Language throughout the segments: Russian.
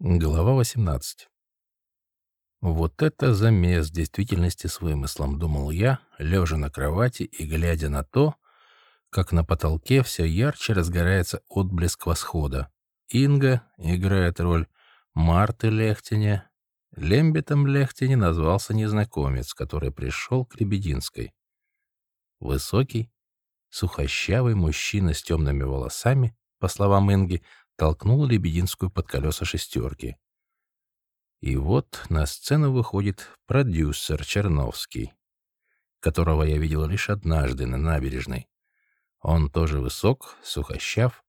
Глава 18. Вот это замес действительности с вымыслом, думал я, лежа на кровати и глядя на то, как на потолке все ярче разгорается отблеск восхода. Инга играет роль Марты Лехтине. Лембетом Лехтине назвался незнакомец, который пришел к Лебединской. Высокий, сухощавый мужчина с темными волосами, по словам Инги, толкнул Лебединскую под колеса шестерки. И вот на сцену выходит продюсер Черновский, которого я видел лишь однажды на набережной. Он тоже высок, сухощав,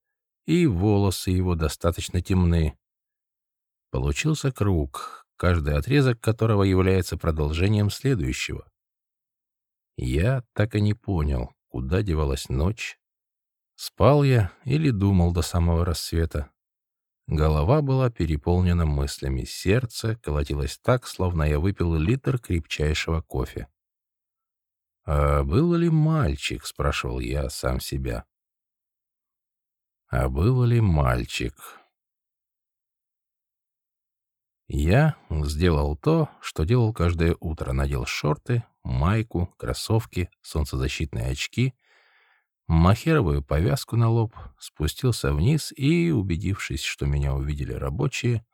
и волосы его достаточно темны. Получился круг, каждый отрезок которого является продолжением следующего. Я так и не понял, куда девалась ночь, Спал я или думал до самого рассвета. Голова была переполнена мыслями, сердце колотилось так, словно я выпил литр крепчайшего кофе. «А был ли мальчик?» — спрашивал я сам себя. «А был ли мальчик?» Я сделал то, что делал каждое утро. Надел шорты, майку, кроссовки, солнцезащитные очки — махеровую повязку на лоб, спустился вниз и, убедившись, что меня увидели рабочие,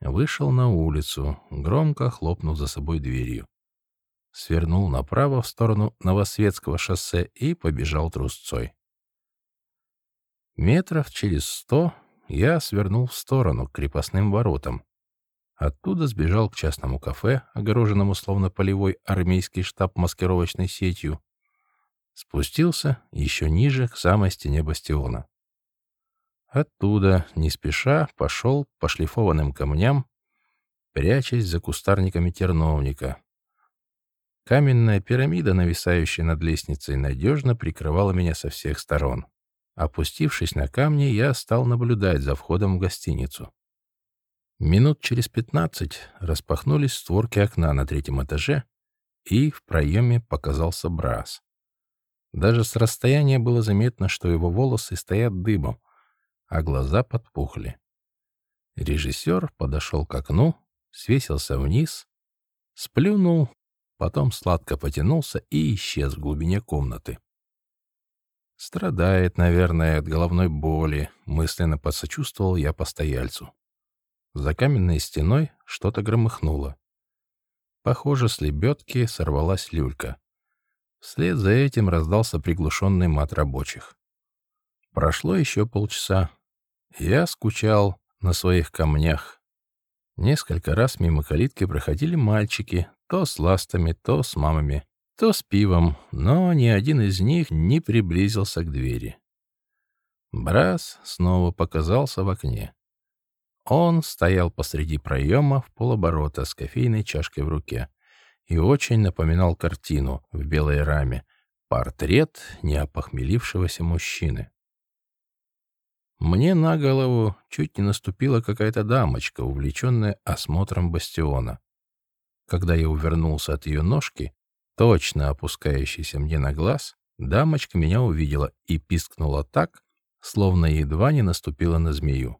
вышел на улицу, громко хлопнув за собой дверью. Свернул направо в сторону Новосветского шоссе и побежал трусцой. Метров через сто я свернул в сторону, к крепостным воротам. Оттуда сбежал к частному кафе, огороженному словно полевой армейский штаб маскировочной сетью, Спустился еще ниже, к самой стене бастиона. Оттуда, не спеша, пошел по шлифованным камням, прячась за кустарниками терновника. Каменная пирамида, нависающая над лестницей, надежно прикрывала меня со всех сторон. Опустившись на камни, я стал наблюдать за входом в гостиницу. Минут через пятнадцать распахнулись створки окна на третьем этаже, и в проеме показался Брас. Даже с расстояния было заметно, что его волосы стоят дыбом, а глаза подпухли. Режиссер подошел к окну, свесился вниз, сплюнул, потом сладко потянулся и исчез в глубине комнаты. «Страдает, наверное, от головной боли», — мысленно посочувствовал я постояльцу. За каменной стеной что-то громыхнуло. Похоже, с лебедки сорвалась люлька. Вслед за этим раздался приглушенный мат рабочих. Прошло еще полчаса. Я скучал на своих камнях. Несколько раз мимо калитки проходили мальчики, то с ластами, то с мамами, то с пивом, но ни один из них не приблизился к двери. Брас снова показался в окне. Он стоял посреди проема в полоборота с кофейной чашкой в руке и очень напоминал картину в белой раме «Портрет неопохмелившегося мужчины». Мне на голову чуть не наступила какая-то дамочка, увлеченная осмотром бастиона. Когда я увернулся от ее ножки, точно опускающейся мне на глаз, дамочка меня увидела и пискнула так, словно едва не наступила на змею.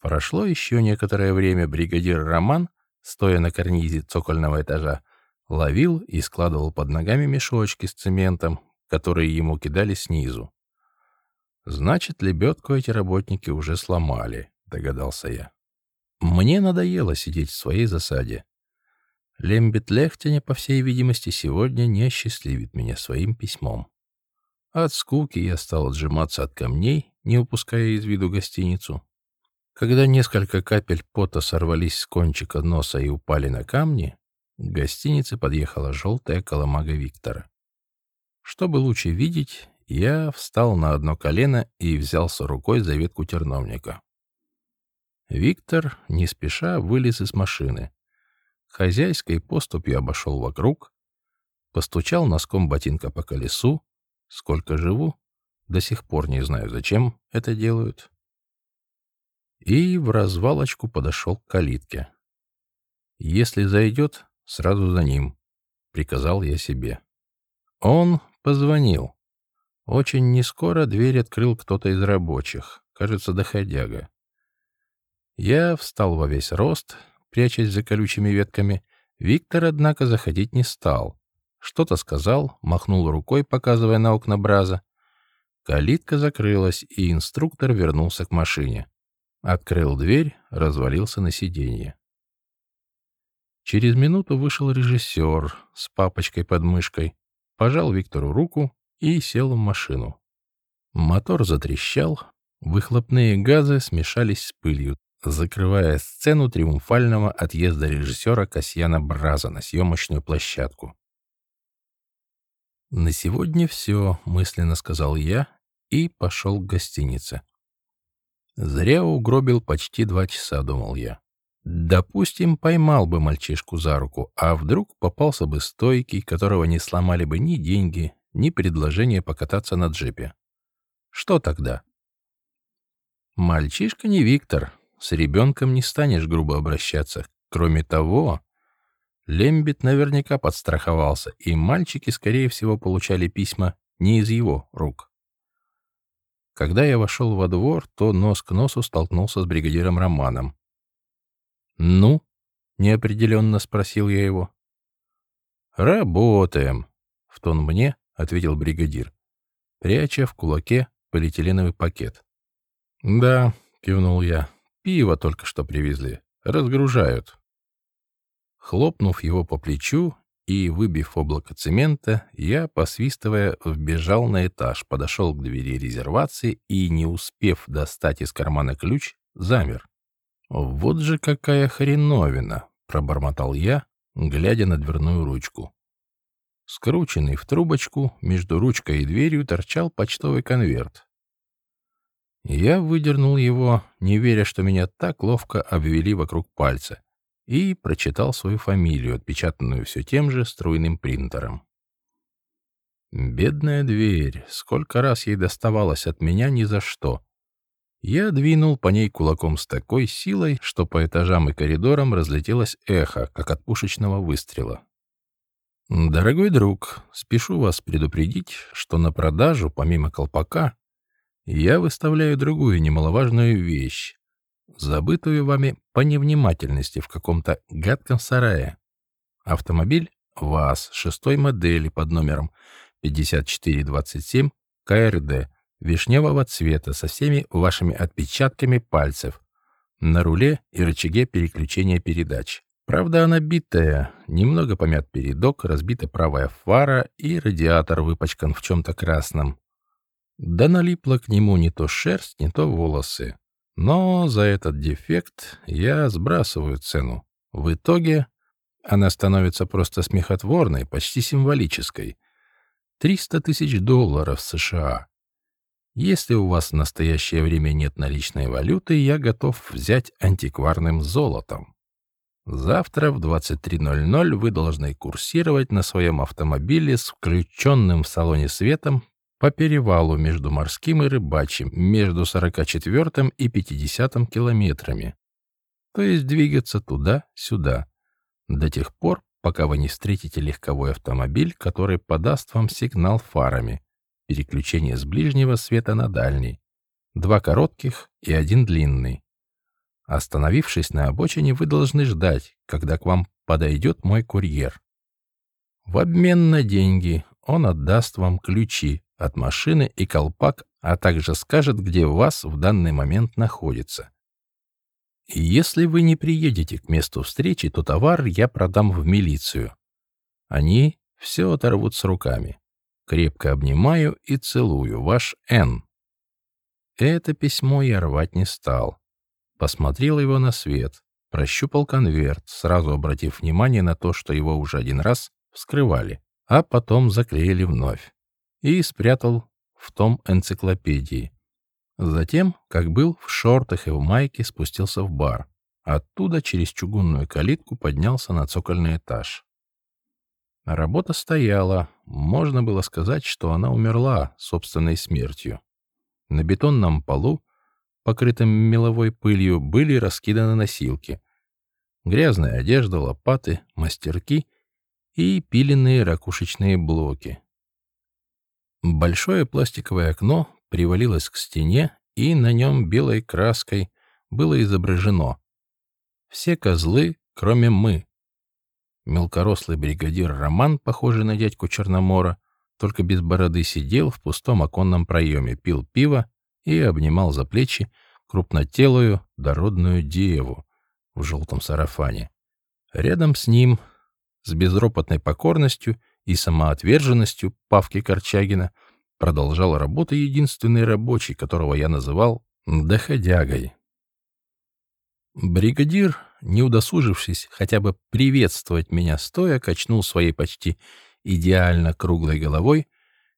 Прошло еще некоторое время бригадир Роман стоя на карнизе цокольного этажа, ловил и складывал под ногами мешочки с цементом, которые ему кидали снизу. «Значит, лебедку эти работники уже сломали», — догадался я. Мне надоело сидеть в своей засаде. Лембит Лехтене, по всей видимости, сегодня не осчастливит меня своим письмом. От скуки я стал отжиматься от камней, не упуская из виду гостиницу. Когда несколько капель пота сорвались с кончика носа и упали на камни, к гостинице подъехала желтая коломага Виктора. Чтобы лучше видеть, я встал на одно колено и взялся рукой за ветку терновника. Виктор, не спеша, вылез из машины. Хозяйской поступью обошел вокруг, постучал носком ботинка по колесу. Сколько живу, до сих пор не знаю, зачем это делают и в развалочку подошел к калитке. «Если зайдет, сразу за ним», — приказал я себе. Он позвонил. Очень нескоро дверь открыл кто-то из рабочих, кажется, доходяга. Я встал во весь рост, прячась за колючими ветками. Виктор, однако, заходить не стал. Что-то сказал, махнул рукой, показывая на окна Браза. Калитка закрылась, и инструктор вернулся к машине. Открыл дверь, развалился на сиденье. Через минуту вышел режиссер с папочкой под мышкой, пожал Виктору руку и сел в машину. Мотор затрещал, выхлопные газы смешались с пылью, закрывая сцену триумфального отъезда режиссера Касьяна Браза на съемочную площадку. «На сегодня все», — мысленно сказал я и пошел к гостинице. Зря угробил почти два часа, думал я. Допустим, поймал бы мальчишку за руку, а вдруг попался бы стойкий, которого не сломали бы ни деньги, ни предложение покататься на джипе. Что тогда? Мальчишка не Виктор, с ребенком не станешь грубо обращаться. Кроме того, Лембит наверняка подстраховался, и мальчики, скорее всего, получали письма не из его рук. Когда я вошел во двор, то нос к носу столкнулся с бригадиром Романом. «Ну?» — неопределенно спросил я его. «Работаем», — в тон мне ответил бригадир, пряча в кулаке полиэтиленовый пакет. «Да», — кивнул я, — «пиво только что привезли. Разгружают». Хлопнув его по плечу и выбив облако цемента, я, посвистывая, вбежал на этаж, подошел к двери резервации и, не успев достать из кармана ключ, замер. «Вот же какая хреновина!» — пробормотал я, глядя на дверную ручку. Скрученный в трубочку, между ручкой и дверью торчал почтовый конверт. Я выдернул его, не веря, что меня так ловко обвели вокруг пальца, и прочитал свою фамилию, отпечатанную все тем же струйным принтером. Бедная дверь, сколько раз ей доставалось от меня ни за что. Я двинул по ней кулаком с такой силой, что по этажам и коридорам разлетелось эхо, как от пушечного выстрела. «Дорогой друг, спешу вас предупредить, что на продажу, помимо колпака, я выставляю другую немаловажную вещь, забытую вами по невнимательности в каком-то гадком сарае. Автомобиль ВАЗ шестой модели под номером 5427 КРД вишневого цвета со всеми вашими отпечатками пальцев на руле и рычаге переключения передач. Правда, она битая, немного помят передок, разбита правая фара и радиатор выпачкан в чем-то красном. Да налипла к нему не то шерсть, не то волосы. Но за этот дефект я сбрасываю цену. В итоге она становится просто смехотворной, почти символической. 300 тысяч долларов США. Если у вас в настоящее время нет наличной валюты, я готов взять антикварным золотом. Завтра в 23.00 вы должны курсировать на своем автомобиле с включенным в салоне светом по перевалу между морским и рыбачьим, между 44 и 50 километрами. То есть двигаться туда-сюда, до тех пор, пока вы не встретите легковой автомобиль, который подаст вам сигнал фарами, переключение с ближнего света на дальний, два коротких и один длинный. Остановившись на обочине, вы должны ждать, когда к вам подойдет мой курьер. В обмен на деньги он отдаст вам ключи от машины и колпак, а также скажет, где вас в данный момент находится. Если вы не приедете к месту встречи, то товар я продам в милицию. Они все оторвут с руками. Крепко обнимаю и целую. Ваш Н. Это письмо я рвать не стал. Посмотрел его на свет, прощупал конверт, сразу обратив внимание на то, что его уже один раз вскрывали, а потом заклеили вновь, и спрятал в том энциклопедии. Затем, как был в шортах и в майке, спустился в бар. Оттуда через чугунную калитку поднялся на цокольный этаж. Работа стояла, можно было сказать, что она умерла собственной смертью. На бетонном полу, покрытом меловой пылью, были раскиданы носилки. Грязная одежда, лопаты, мастерки и пиленные ракушечные блоки. Большое пластиковое окно привалилось к стене, и на нем белой краской было изображено. Все козлы, кроме мы. Мелкорослый бригадир Роман, похожий на дядьку Черномора, только без бороды сидел в пустом оконном проеме, пил пиво и обнимал за плечи крупнотелую дородную деву в желтом сарафане. Рядом с ним, с безропотной покорностью и самоотверженностью Павки Корчагина, продолжал работу единственный рабочий, которого я называл доходягой. Бригадир, не удосужившись хотя бы приветствовать меня стоя, качнул своей почти идеально круглой головой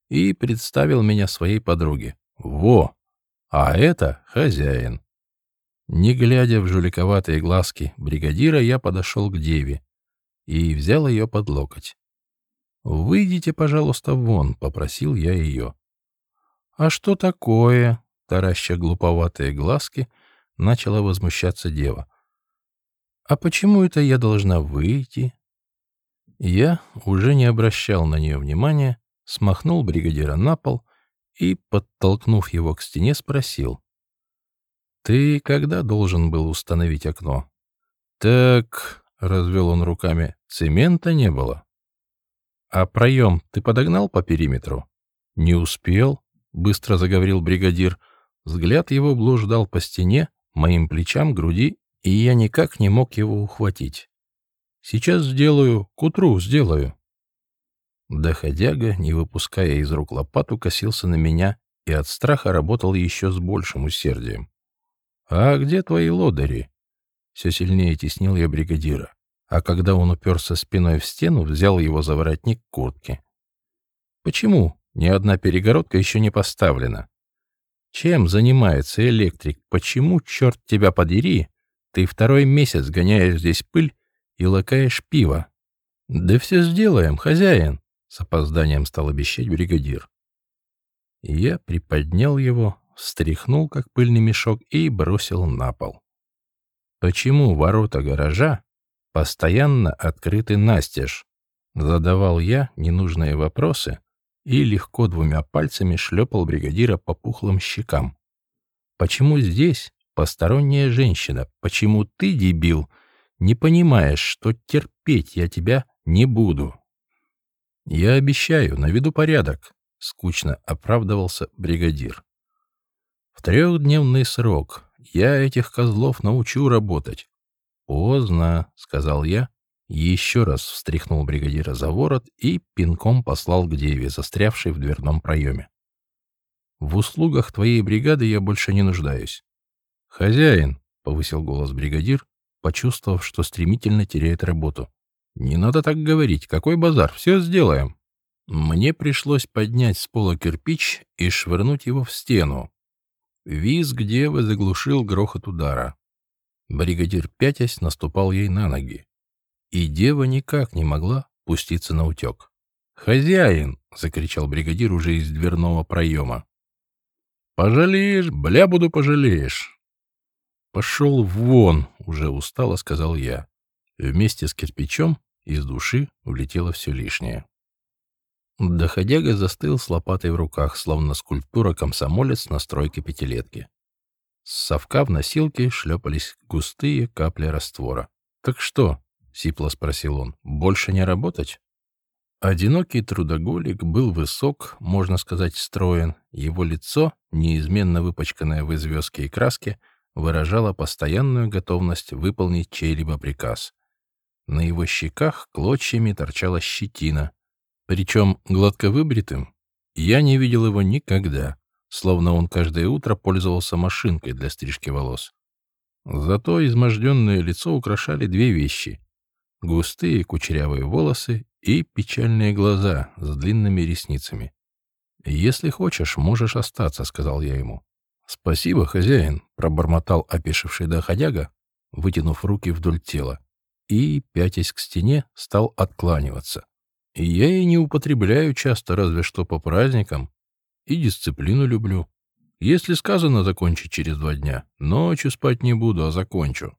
и представил меня своей подруге. Во! А это хозяин. Не глядя в жуликоватые глазки бригадира, я подошел к деве и взял ее под локоть. «Выйдите, пожалуйста, вон», — попросил я ее. «А что такое?» — тараща глуповатые глазки, начала возмущаться дева. «А почему это я должна выйти?» Я уже не обращал на нее внимания, смахнул бригадира на пол и, подтолкнув его к стене, спросил. «Ты когда должен был установить окно?» «Так...» — развел он руками. «Цемента не было». «А проем ты подогнал по периметру?» «Не успел», — быстро заговорил бригадир. Взгляд его блуждал по стене, моим плечам, груди, и я никак не мог его ухватить. «Сейчас сделаю, к утру сделаю». Доходяга, не выпуская из рук лопату, косился на меня и от страха работал еще с большим усердием. «А где твои лодыри?» Все сильнее теснил я бригадира, а когда он уперся спиной в стену, взял его за воротник куртки. «Почему ни одна перегородка еще не поставлена? Чем занимается электрик? Почему, черт тебя подери, ты второй месяц гоняешь здесь пыль и лакаешь пиво?» «Да все сделаем, хозяин!» — с опозданием стал обещать бригадир. Я приподнял его, встряхнул, как пыльный мешок, и бросил на пол. «Почему ворота гаража постоянно открыты настежь?» Задавал я ненужные вопросы и легко двумя пальцами шлепал бригадира по пухлым щекам. «Почему здесь посторонняя женщина? Почему ты, дебил, не понимаешь, что терпеть я тебя не буду?» «Я обещаю, наведу порядок», — скучно оправдывался бригадир. В трехдневный срок я этих козлов научу работать. Поздно, сказал я, еще раз встряхнул бригадира за ворот и пинком послал к деве, застрявшей в дверном проеме. В услугах твоей бригады я больше не нуждаюсь. Хозяин, повысил голос бригадир, почувствовав, что стремительно теряет работу. Не надо так говорить. Какой базар? Все сделаем. Мне пришлось поднять с пола кирпич и швырнуть его в стену, Визг девы заглушил грохот удара. Бригадир пятясь наступал ей на ноги. И дева никак не могла пуститься на утек. «Хозяин!» — закричал бригадир уже из дверного проема. «Пожалеешь, бля буду пожалеешь!» «Пошел вон!» — уже устало сказал я. Вместе с кирпичом из души улетело все лишнее. Доходяга застыл с лопатой в руках, словно скульптура-комсомолец на стройке пятилетки. С совка в носилке шлепались густые капли раствора. «Так что?» — сипло спросил он. «Больше не работать?» Одинокий трудоголик был высок, можно сказать, строен. Его лицо, неизменно выпачканное в известке и краске, выражало постоянную готовность выполнить чей-либо приказ. На его щеках клочьями торчала щетина, причем гладко выбритым, я не видел его никогда, словно он каждое утро пользовался машинкой для стрижки волос. Зато изможденное лицо украшали две вещи — густые кучерявые волосы и печальные глаза с длинными ресницами. «Если хочешь, можешь остаться», — сказал я ему. «Спасибо, хозяин», — пробормотал опешивший доходяга, вытянув руки вдоль тела, и, пятясь к стене, стал откланиваться. И я и не употребляю часто, разве что по праздникам. И дисциплину люблю. Если сказано закончить через два дня, ночью спать не буду, а закончу.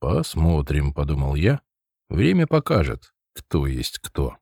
Посмотрим, — подумал я. Время покажет, кто есть кто.